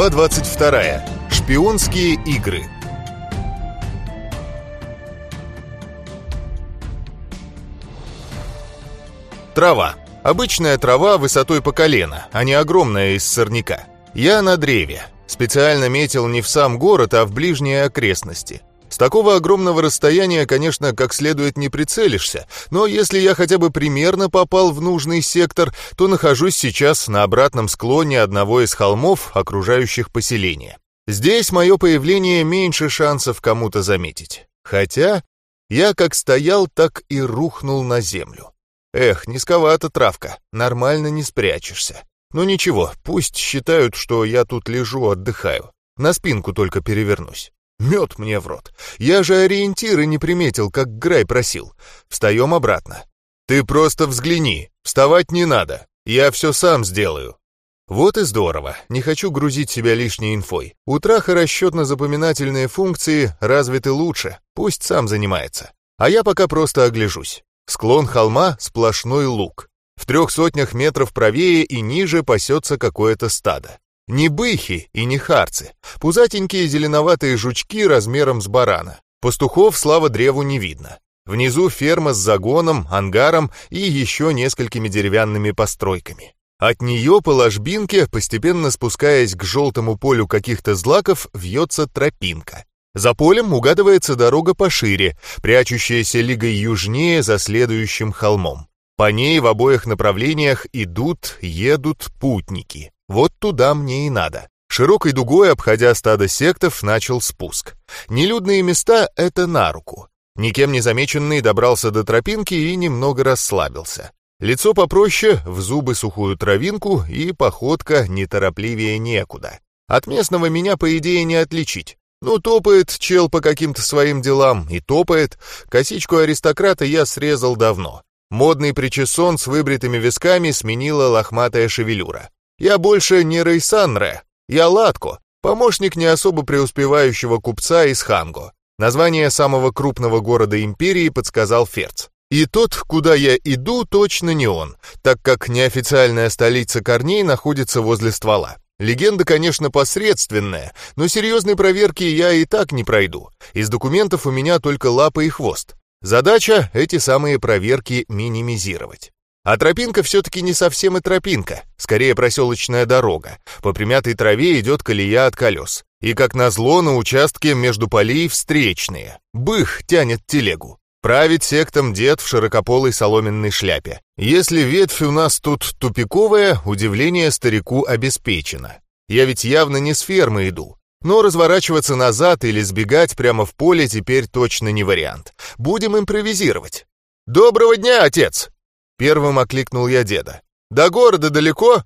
Глава 22. Шпионские игры. Трава. Обычная трава высотой по колено, а не огромная из сорняка. Я на древе. Специально метил не в сам город, а в ближние окрестности. С такого огромного расстояния, конечно, как следует не прицелишься, но если я хотя бы примерно попал в нужный сектор, то нахожусь сейчас на обратном склоне одного из холмов, окружающих поселение. Здесь мое появление меньше шансов кому-то заметить. Хотя я как стоял, так и рухнул на землю. Эх, низковата травка, нормально не спрячешься. Ну ничего, пусть считают, что я тут лежу, отдыхаю. На спинку только перевернусь. Мед мне в рот. Я же ориентиры не приметил, как Грай просил. Встаем обратно. Ты просто взгляни. Вставать не надо. Я все сам сделаю. Вот и здорово. Не хочу грузить себя лишней инфой. У Траха расчетно-запоминательные функции развиты лучше. Пусть сам занимается. А я пока просто огляжусь. Склон холма — сплошной луг. В трех сотнях метров правее и ниже пасется какое-то стадо. Не быхи и не харцы. Пузатенькие зеленоватые жучки размером с барана. Пастухов, слава древу, не видно. Внизу ферма с загоном, ангаром и еще несколькими деревянными постройками. От нее по ложбинке, постепенно спускаясь к желтому полю каких-то злаков, вьется тропинка. За полем угадывается дорога пошире, прячущаяся лигой южнее за следующим холмом. По ней в обоих направлениях идут, едут путники. Вот туда мне и надо. Широкой дугой, обходя стадо сектов, начал спуск. Нелюдные места — это на руку. Никем не замеченный добрался до тропинки и немного расслабился. Лицо попроще, в зубы сухую травинку и походка неторопливее некуда. От местного меня, по идее, не отличить. Ну, топает чел по каким-то своим делам, и топает. Косичку аристократа я срезал давно. Модный причесон с выбритыми висками сменила лохматая шевелюра. Я больше не Рейсанре, я Латко, помощник не особо преуспевающего купца из Ханго. Название самого крупного города империи подсказал Ферц. И тот, куда я иду, точно не он, так как неофициальная столица корней находится возле ствола. Легенда, конечно, посредственная, но серьезной проверки я и так не пройду. Из документов у меня только лапа и хвост. Задача — эти самые проверки минимизировать. А тропинка все-таки не совсем и тропинка, скорее проселочная дорога. По примятой траве идет колея от колес. И, как назло, на участке между полей встречные. Бых тянет телегу. Правит сектом дед в широкополой соломенной шляпе. Если ветвь у нас тут тупиковая, удивление старику обеспечено. Я ведь явно не с фермы иду. Но разворачиваться назад или сбегать прямо в поле теперь точно не вариант. Будем импровизировать. «Доброго дня, отец!» Первым окликнул я деда. «До города далеко?»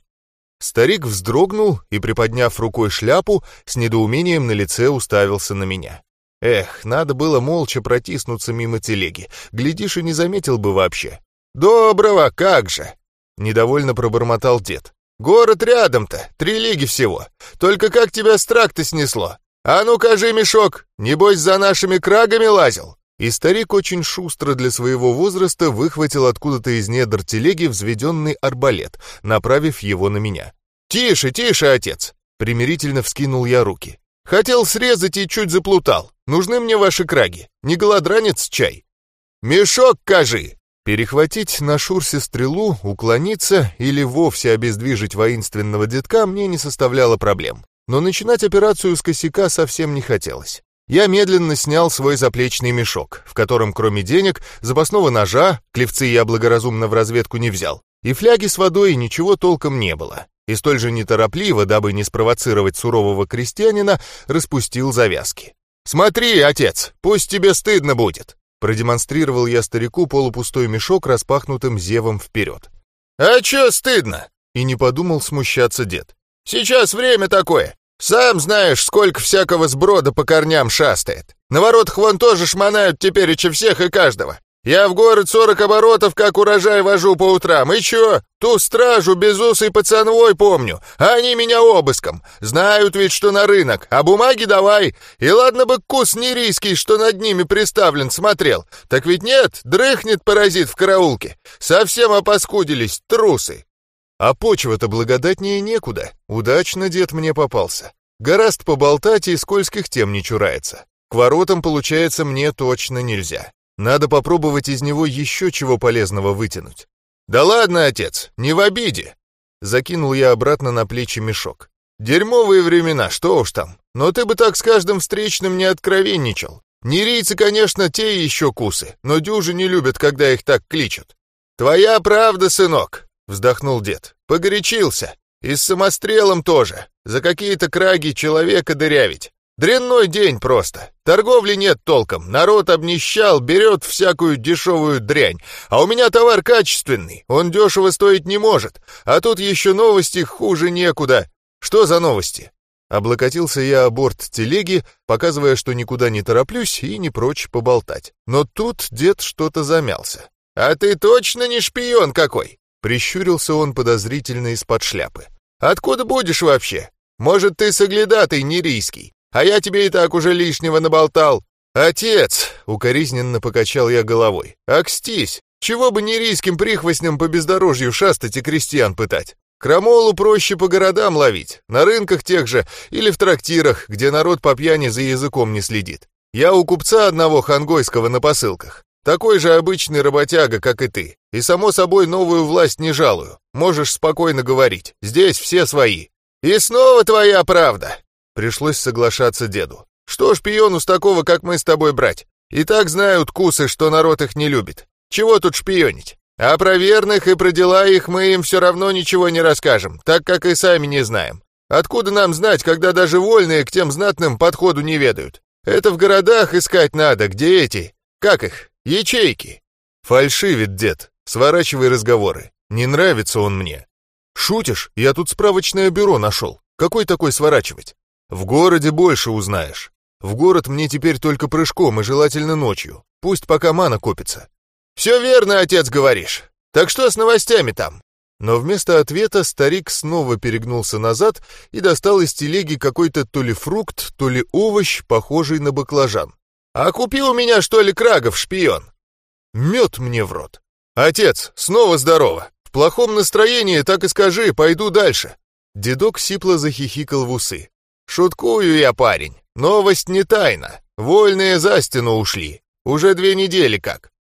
Старик вздрогнул и, приподняв рукой шляпу, с недоумением на лице уставился на меня. Эх, надо было молча протиснуться мимо телеги. Глядишь, и не заметил бы вообще. «Доброго, как же!» Недовольно пробормотал дед. «Город рядом-то, три лиги всего. Только как тебя с тракта снесло? А ну, кажи мешок, небось за нашими крагами лазил?» И старик очень шустро для своего возраста выхватил откуда-то из недр телеги взведенный арбалет, направив его на меня. «Тише, тише, отец!» Примирительно вскинул я руки. «Хотел срезать и чуть заплутал. Нужны мне ваши краги. Не голодранец чай?» «Мешок, кажи!» Перехватить на шурсе стрелу, уклониться или вовсе обездвижить воинственного детка мне не составляло проблем. Но начинать операцию с косяка совсем не хотелось. Я медленно снял свой заплечный мешок, в котором кроме денег, запасного ножа, клевцы я благоразумно в разведку не взял, и фляги с водой ничего толком не было. И столь же неторопливо, дабы не спровоцировать сурового крестьянина, распустил завязки. «Смотри, отец, пусть тебе стыдно будет!» Продемонстрировал я старику полупустой мешок, распахнутым зевом вперед. «А чё стыдно?» И не подумал смущаться дед. «Сейчас время такое. Сам знаешь, сколько всякого сброда по корням шастает. На воротах вон тоже шмонают теперь и всех и каждого. Я в город сорок оборотов, как урожай вожу по утрам. И чё? Ту стражу безусый пацанвой помню. Они меня обыском. Знают ведь, что на рынок. А бумаги давай. И ладно бы кус нерийский, что над ними приставлен, смотрел. Так ведь нет, дрыхнет паразит в караулке. Совсем опаскудились, трусы. А почва-то благодатнее некуда. Удачно дед мне попался. Гораст поболтать и скользких тем не чурается. К воротам, получается, мне точно нельзя. Надо попробовать из него еще чего полезного вытянуть. «Да ладно, отец, не в обиде!» Закинул я обратно на плечи мешок. «Дерьмовые времена, что уж там. Но ты бы так с каждым встречным не откровенничал. Нерийцы, конечно, те еще кусы, но дюжи не любят, когда их так кличут. «Твоя правда, сынок!» — вздохнул дед. «Погорячился. И с самострелом тоже. За какие-то краги человека дырявить. Дрянной день просто. Торговли нет толком. Народ обнищал, берет всякую дешевую дрянь. А у меня товар качественный. Он дешево стоить не может. А тут еще новости хуже некуда. Что за новости? Облокотился я о борт телеги, показывая, что никуда не тороплюсь и не прочь поболтать. Но тут дед что-то замялся. «А ты точно не шпион какой?» Прищурился он подозрительно из-под шляпы. «Откуда будешь вообще? Может, ты соглядатый нерийский, а я тебе и так уже лишнего наболтал?» «Отец!» — укоризненно покачал я головой. «Акстись! Чего бы нерийским прихвостням по бездорожью шастать и крестьян пытать? Крамолу проще по городам ловить, на рынках тех же или в трактирах, где народ по пьяни за языком не следит. Я у купца одного хангойского на посылках. Такой же обычный работяга, как и ты. И, само собой, новую власть не жалую. Можешь спокойно говорить. Здесь все свои. И снова твоя правда. Пришлось соглашаться деду. Что шпиону с такого, как мы с тобой, брать? И так знают кусы, что народ их не любит. Чего тут шпионить? А про верных и про дела их мы им все равно ничего не расскажем, так как и сами не знаем. Откуда нам знать, когда даже вольные к тем знатным подходу не ведают? Это в городах искать надо, где эти, как их, Ячейки. Фальшивит дед. Сворачивай разговоры. Не нравится он мне. Шутишь? Я тут справочное бюро нашел. Какой такой сворачивать? В городе больше узнаешь. В город мне теперь только прыжком и желательно ночью. Пусть пока мана копится. Все верно, отец, говоришь. Так что с новостями там? Но вместо ответа старик снова перегнулся назад и достал из телеги какой-то то ли фрукт, то ли овощ, похожий на баклажан. «А купи у меня, что ли, крагов, шпион?» Мед мне в рот. «Отец, снова здорово. В плохом настроении так и скажи, пойду дальше». Дедок сипло захихикал в усы. «Шуткую я, парень. Новость не тайна. Вольные за стену ушли. Уже две недели как».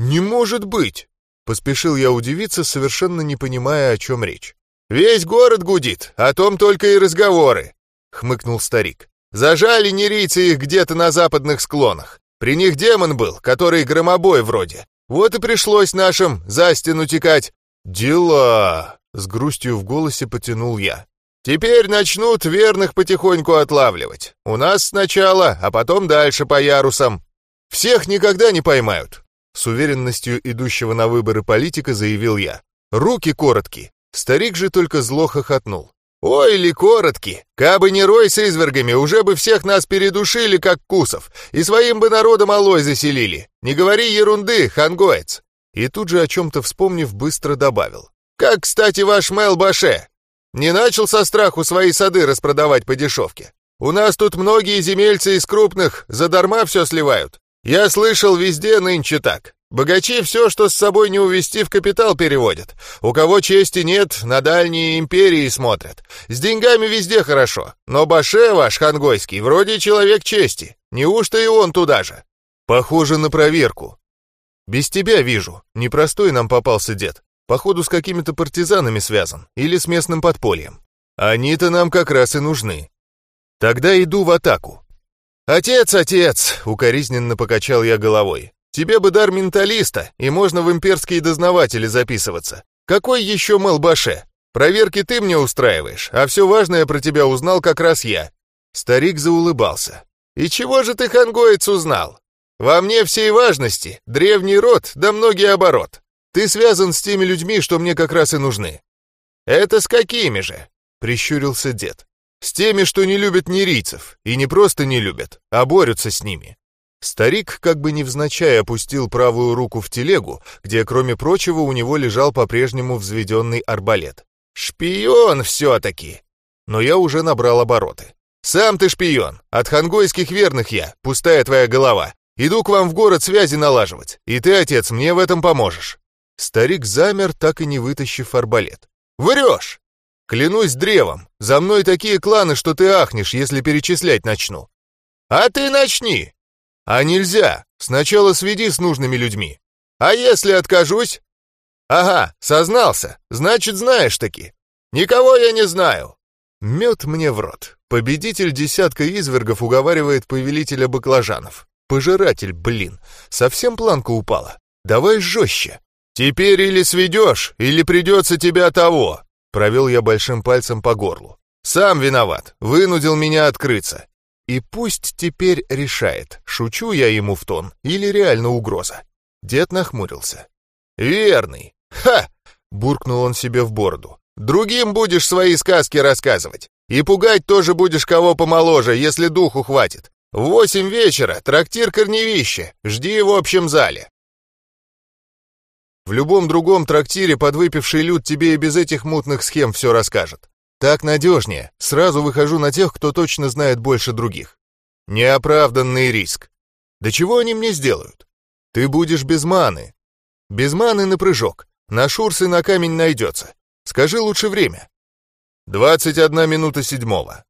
«Не может быть!» Поспешил я удивиться, совершенно не понимая, о чем речь. «Весь город гудит, о том только и разговоры», — хмыкнул старик. Зажали нерийцы их где-то на западных склонах. При них демон был, который громобой вроде. Вот и пришлось нашим за стену текать. «Дела!» — с грустью в голосе потянул я. «Теперь начнут верных потихоньку отлавливать. У нас сначала, а потом дальше по ярусам. Всех никогда не поймают», — с уверенностью идущего на выборы политика заявил я. «Руки короткие». Старик же только зло хохотнул. «Ой, ли коротки! Кабы не рой с извергами, уже бы всех нас передушили, как кусов, и своим бы народом алой заселили. Не говори ерунды, хангоец!» И тут же, о чем-то вспомнив, быстро добавил. «Как, кстати, ваш Мел Баше? Не начал со страху свои сады распродавать по дешевке? У нас тут многие земельцы из крупных задарма все сливают. Я слышал, везде нынче так. Богачи все, что с собой не увезти, в капитал переводят. У кого чести нет, на дальние империи смотрят. С деньгами везде хорошо. Но Баше ваш хангойский вроде человек чести. Неужто и он туда же? Похоже на проверку. Без тебя вижу. Непростой нам попался дед. Походу, с какими-то партизанами связан. Или с местным подпольем. Они-то нам как раз и нужны. Тогда иду в атаку. «Отец, отец!» — укоризненно покачал я головой. Тебе бы дар менталиста, и можно в имперские дознаватели записываться. Какой еще Мелбаше? Проверки ты мне устраиваешь, а все важное про тебя узнал как раз я». Старик заулыбался. «И чего же ты, хангоец, узнал? Во мне всей важности, древний род, да многие оборот. Ты связан с теми людьми, что мне как раз и нужны». «Это с какими же?» — прищурился дед. «С теми, что не любят нерийцев, и не просто не любят, а борются с ними. Старик как бы невзначай опустил правую руку в телегу, где, кроме прочего, у него лежал по-прежнему взведенный арбалет. «Шпион все-таки!» Но я уже набрал обороты. «Сам ты шпион! От хангойских верных я, пустая твоя голова. Иду к вам в город связи налаживать, и ты, отец, мне в этом поможешь». Старик замер, так и не вытащив арбалет. «Врешь!» Клянусь древом, за мной такие кланы, что ты ахнешь, если перечислять начну. А ты начни. А нельзя. Сначала сведи с нужными людьми. А если откажусь? Ага, сознался. Значит, знаешь таки. Никого я не знаю. Мед мне в рот. Победитель десятка извергов уговаривает повелителя баклажанов. Пожиратель, блин. Совсем планка упала. Давай жестче. Теперь или сведешь, или придется тебя того. Провел я большим пальцем по горлу. Сам виноват. Вынудил меня открыться. И пусть теперь решает, шучу я ему в тон или реально угроза. Дед нахмурился. «Верный! Ха!» — буркнул он себе в бороду. Другим будешь свои сказки рассказывать. И пугать тоже будешь кого помоложе, если духу хватит. В восемь вечера трактир Корневище. Жди в общем зале. В любом другом трактире подвыпивший люд тебе и без этих мутных схем все расскажет. Так надежнее. Сразу выхожу на тех, кто точно знает больше других. Неоправданный риск. Да чего они мне сделают? Ты будешь без маны. Без маны на прыжок. На шурсы на камень найдется. Скажи лучше время. 21 минута седьмого.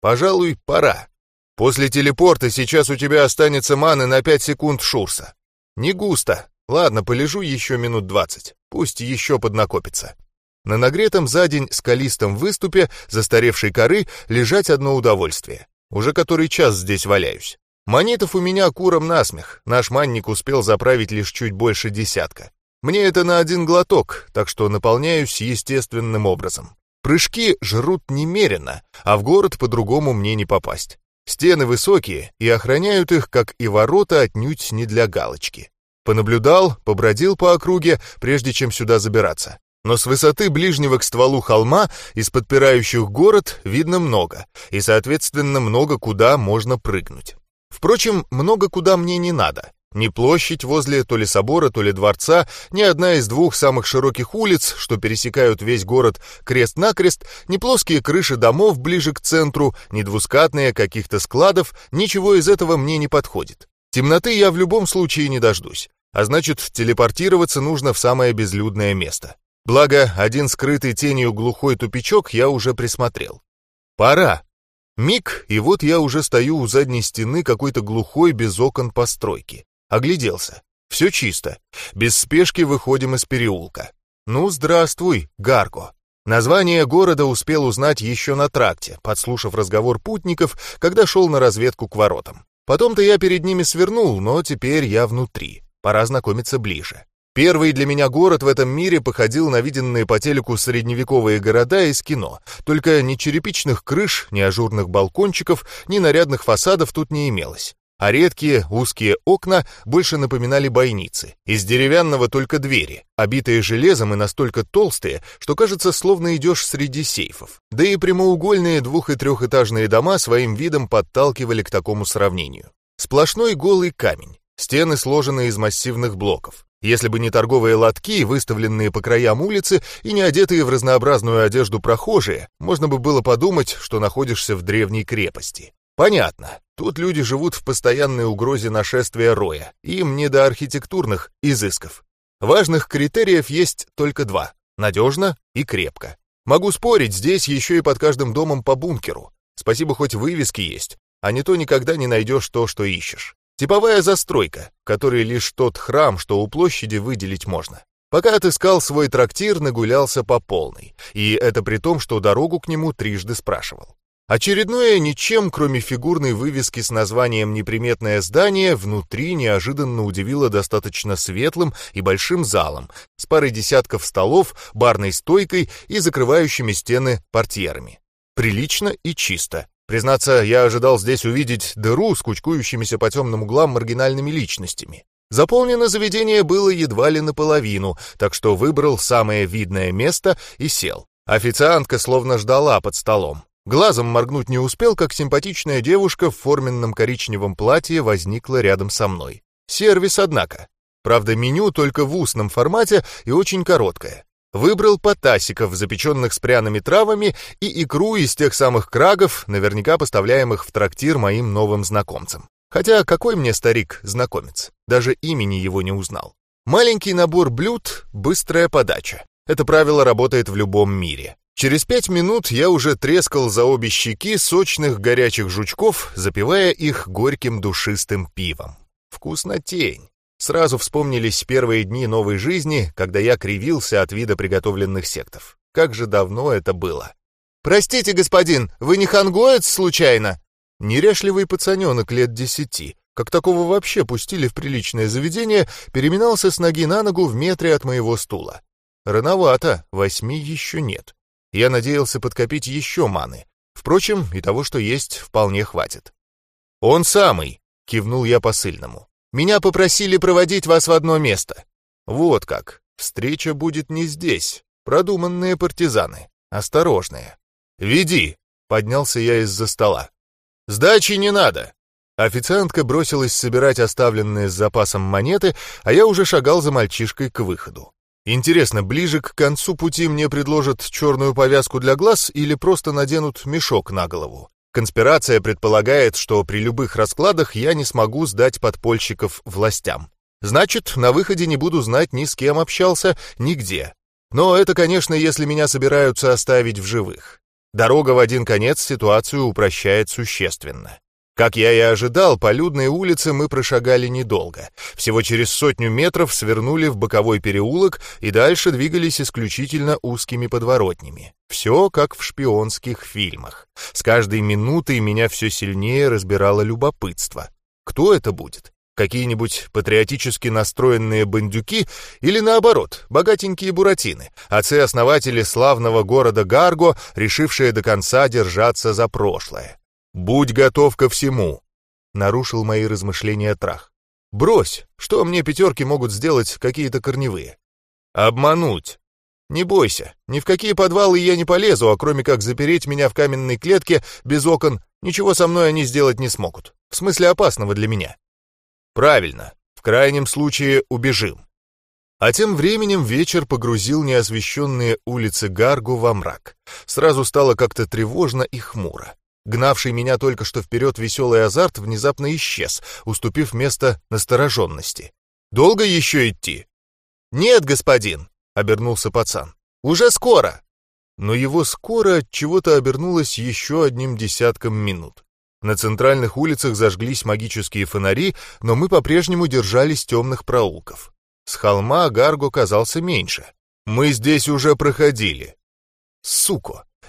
Пожалуй, пора. После телепорта сейчас у тебя останется маны на 5 секунд шурса. Не густо. Ладно, полежу еще минут 20. Пусть еще поднакопится. На нагретом за день скалистом выступе застаревшей коры лежать одно удовольствие. Уже который час здесь валяюсь. Монетов у меня куром насмех. Наш манник успел заправить лишь чуть больше десятка. Мне это на один глоток, так что наполняюсь естественным образом. Прыжки жрут немерено, а в город по-другому мне не попасть. Стены высокие, и охраняют их, как и ворота, отнюдь не для галочки. Понаблюдал, побродил по округе, прежде чем сюда забираться. Но с высоты ближнего к стволу холма из подпирающих город видно много, и, соответственно, много куда можно прыгнуть. Впрочем, много куда мне не надо. Ни площадь возле то ли собора, то ли дворца, ни одна из двух самых широких улиц, что пересекают весь город крест-накрест, ни плоские крыши домов ближе к центру, ни двускатные каких-то складов, ничего из этого мне не подходит. Темноты я в любом случае не дождусь, а значит, телепортироваться нужно в самое безлюдное место. Благо, один скрытый тенью глухой тупичок я уже присмотрел. Пора. Миг, и вот я уже стою у задней стены какой-то глухой без окон постройки. Огляделся. Все чисто. Без спешки выходим из переулка. Ну, здравствуй, Гарго. Название города успел узнать еще на тракте, подслушав разговор путников, когда шел на разведку к воротам. Потом-то я перед ними свернул, но теперь я внутри. Пора знакомиться ближе. Первый для меня город в этом мире походил на виденные по телеку средневековые города из кино, только ни черепичных крыш, ни ажурных балкончиков, ни нарядных фасадов тут не имелось а редкие узкие окна больше напоминали бойницы. Из деревянного только двери, обитые железом и настолько толстые, что кажется, словно идешь среди сейфов. Да и прямоугольные двух- и трехэтажные дома своим видом подталкивали к такому сравнению. Сплошной голый камень, стены сложены из массивных блоков. Если бы не торговые лотки, выставленные по краям улицы, и не одетые в разнообразную одежду прохожие, можно бы было подумать, что находишься в древней крепости. Понятно, тут люди живут в постоянной угрозе нашествия роя, им не до архитектурных изысков. Важных критериев есть только два — надежно и крепко. Могу спорить, здесь еще и под каждым домом по бункеру. Спасибо, хоть вывески есть, а не то никогда не найдешь то, что ищешь. Типовая застройка, который лишь тот храм, что у площади выделить можно. Пока отыскал свой трактир, нагулялся по полной, и это при том, что дорогу к нему трижды спрашивал. Очередное ничем, кроме фигурной вывески с названием «Неприметное здание», внутри неожиданно удивило достаточно светлым и большим залом, с парой десятков столов, барной стойкой и закрывающими стены портьерами. Прилично и чисто. Признаться, я ожидал здесь увидеть дыру с кучкующимися по темным углам маргинальными личностями. Заполнено заведение было едва ли наполовину, так что выбрал самое видное место и сел. Официантка словно ждала под столом. Глазом моргнуть не успел, как симпатичная девушка в форменном коричневом платье возникла рядом со мной. Сервис, однако. Правда, меню только в устном формате и очень короткое. Выбрал потасиков, запеченных с пряными травами, и икру из тех самых крагов, наверняка поставляемых в трактир моим новым знакомцам. Хотя какой мне старик знакомец? Даже имени его не узнал. Маленький набор блюд, быстрая подача. Это правило работает в любом мире. Через пять минут я уже трескал за обе щеки сочных горячих жучков, запивая их горьким душистым пивом. Вкуснотень. Сразу вспомнились первые дни новой жизни, когда я кривился от вида приготовленных сектов. Как же давно это было. «Простите, господин, вы не хангоец случайно?» Неряшливый пацаненок лет десяти, как такого вообще пустили в приличное заведение, переминался с ноги на ногу в метре от моего стула. Рановато, восьми еще нет. Я надеялся подкопить еще маны. Впрочем, и того, что есть, вполне хватит. «Он самый!» — кивнул я посыльному. «Меня попросили проводить вас в одно место». «Вот как. Встреча будет не здесь. Продуманные партизаны. Осторожные». «Веди!» — поднялся я из-за стола. «Сдачи не надо!» Официантка бросилась собирать оставленные с запасом монеты, а я уже шагал за мальчишкой к выходу. Интересно, ближе к концу пути мне предложат черную повязку для глаз или просто наденут мешок на голову? Конспирация предполагает, что при любых раскладах я не смогу сдать подпольщиков властям. Значит, на выходе не буду знать ни с кем общался, ни где. Но это, конечно, если меня собираются оставить в живых. Дорога в один конец ситуацию упрощает существенно. Как я и ожидал, по людной улице мы прошагали недолго. Всего через сотню метров свернули в боковой переулок и дальше двигались исключительно узкими подворотнями. Все как в шпионских фильмах. С каждой минутой меня все сильнее разбирало любопытство. Кто это будет? Какие-нибудь патриотически настроенные бандюки или, наоборот, богатенькие буратины, отцы-основатели славного города Гарго, решившие до конца держаться за прошлое. «Будь готов ко всему», — нарушил мои размышления Трах. «Брось, что мне пятерки могут сделать какие-то корневые?» «Обмануть». «Не бойся, ни в какие подвалы я не полезу, а кроме как запереть меня в каменной клетке без окон, ничего со мной они сделать не смогут. В смысле опасного для меня». «Правильно, в крайнем случае убежим». А тем временем вечер погрузил неосвещенные улицы Гаргу во мрак. Сразу стало как-то тревожно и хмуро. Гнавший меня только что вперед веселый азарт внезапно исчез, уступив место настороженности. «Долго еще идти?» «Нет, господин», — обернулся пацан. «Уже скоро». Но его скоро от чего-то обернулось еще одним десятком минут. На центральных улицах зажглись магические фонари, но мы по-прежнему держались темных проулков. С холма Гарго казался меньше. Мы здесь уже проходили.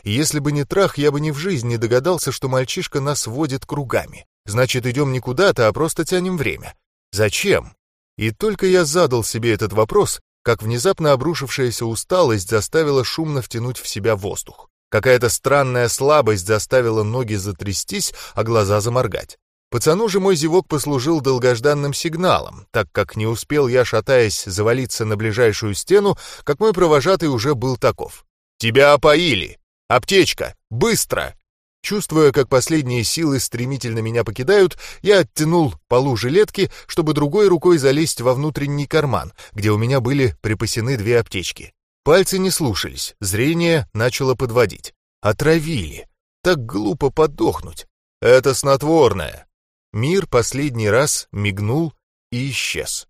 Сука! Если бы не трах, я бы ни в жизни не догадался, что мальчишка нас водит кругами. Значит, идем не куда-то, а просто тянем время. Зачем? И только я задал себе этот вопрос, как внезапно обрушившаяся усталость заставила шумно втянуть в себя воздух. Какая-то странная слабость заставила ноги затрястись, а глаза заморгать. Пацану же мой зевок послужил долгожданным сигналом, так как не успел я, шатаясь, завалиться на ближайшую стену, как мой провожатый уже был таков. «Тебя опоили!» «Аптечка! Быстро!» Чувствуя, как последние силы стремительно меня покидают, я оттянул полу жилетки, чтобы другой рукой залезть во внутренний карман, где у меня были припасены две аптечки. Пальцы не слушались, зрение начало подводить. Отравили. Так глупо подохнуть. Это снотворное. Мир последний раз мигнул и исчез.